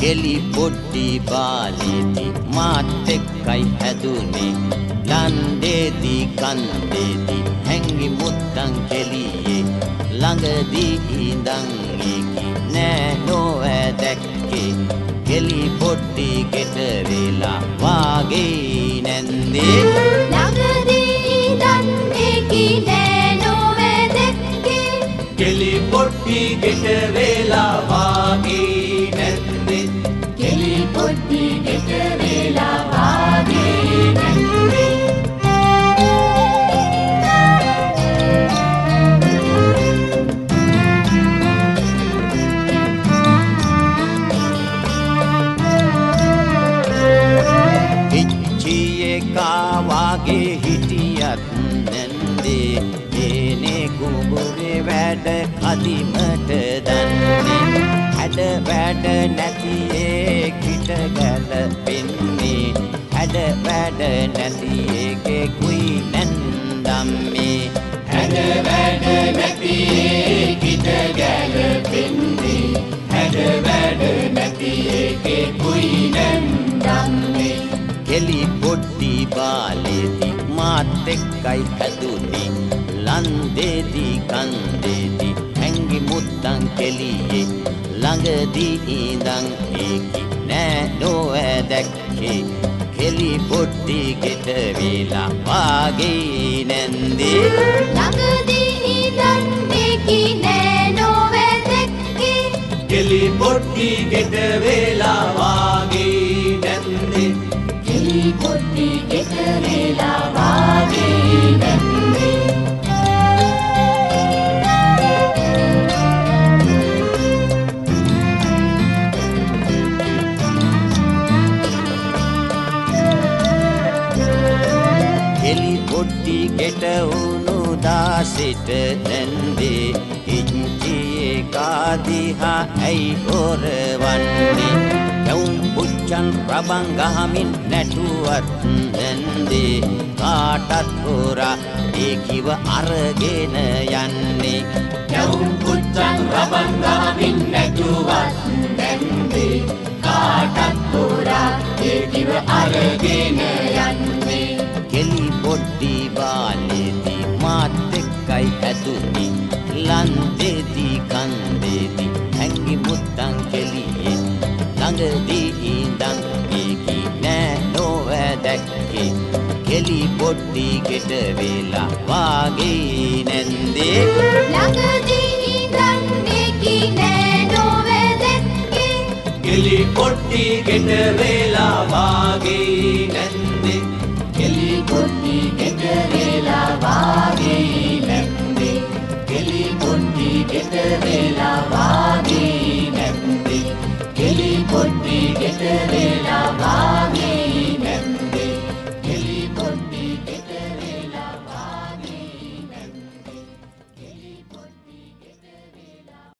කෙලි පොඩ්ඩි බාලේති මාත් එක්කයි හැදුනේ. ලන්දේදී කන්දේදී හැංගි මුත්තන් කෙලියේ. ළඟදී ඉඳන් ඒකි නෑ නොවැ දැක්කේ. කෙලි පොඩ්ඩි ගෙට වෙලා වාගේ නැන්දේ. ළඟදී දන්නේ කිනේ නොවේ දැක්කේ. කෙලි පොඩ්ඩි ගෙට වෙලා වාගේ කෙලි පොඩ්ඩි ගෙට වෙලා වාගේ නැන්දේ පිච්චියේ කාවාගේ හිටියත් නැන්දේ. ඒනේ කුඹුරේ වැඩ කදිමට දන්නේ. හැඩ වැඩ නැති ඒ වැඩ නැති ඒකේ කුයි නැන්දම්මේ. හැඩ වැඩ නැති කිට ගැලපෙන්නේ හැඩ වැඩ නැති ඒකේ කුයි නැන්දම්මේ. කෙලි පොඩ්ඩි බාලේති මාත් එක්කයි හැදුනේ. ලන්දේදී කන්දේදී හැංගි මුත්තන් කෙලියේ. ළඟදී ඉඳන් ඒකි නෑ නොවැ දැක්කේ කෙලි පොඩ්ඩි ගෙට වෙලා වාගේ නැන්දේ. ළඟදී දන්නේ කිනේ නොවේ දැක්කේ කෙලි පොඩ්ඩි ගෙට කෙලි පොට්ටි ගෙට වුණු දාසිට නැන්දේ ඉංචියේ කාදිහා ඇයි හොරවන්නේ? යවුම් පුච්චන් රබන් ගහමින් නැටුවත් නැන්දේ කාටත් හොරා ඒ කිව අරගෙන යන්නේ. යවුම් පුච්චන් රබන් ගහමින් නැටුවත් නැන්දේ කාටත් හොරා ඒ කිව අරගෙන යන්නේ. කෙලි පොඩ්ඩි හැංගි මුත්තන් කෙලියේ ළඟදී ඉඳන් ඒකි නෑ නොවැ දැක්කේ කෙලි පොඩ්ඩි ගෙට වෙලා වාගේ නැන්දේ. ළඟදී දන්නේ කිනේ නොවේ දැක්කේ කෙලි පොඩ්ඩි ගෙට වෙලා වාගේ නැන්දේ. කෙලි පොඩ්ඩි ගෙට වෙලා වාගේ නැන්දේ. කෙලි පොඩ්ඩි ගෙට වෙලා